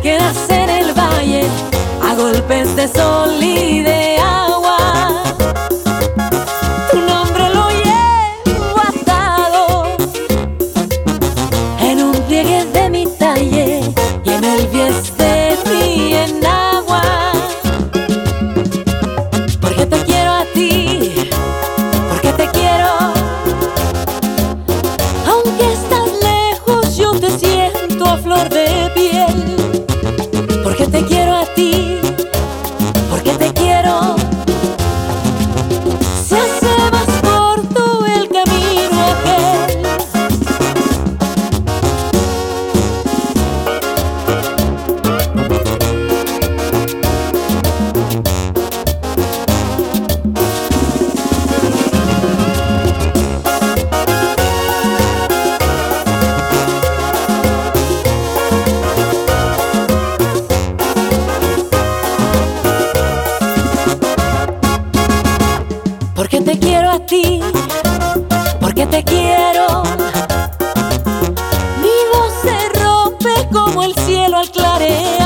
quedas en el valle a golpes de sol Porque te quiero a ti, porque te quiero. Mi voz se rompe como el cielo al clarear.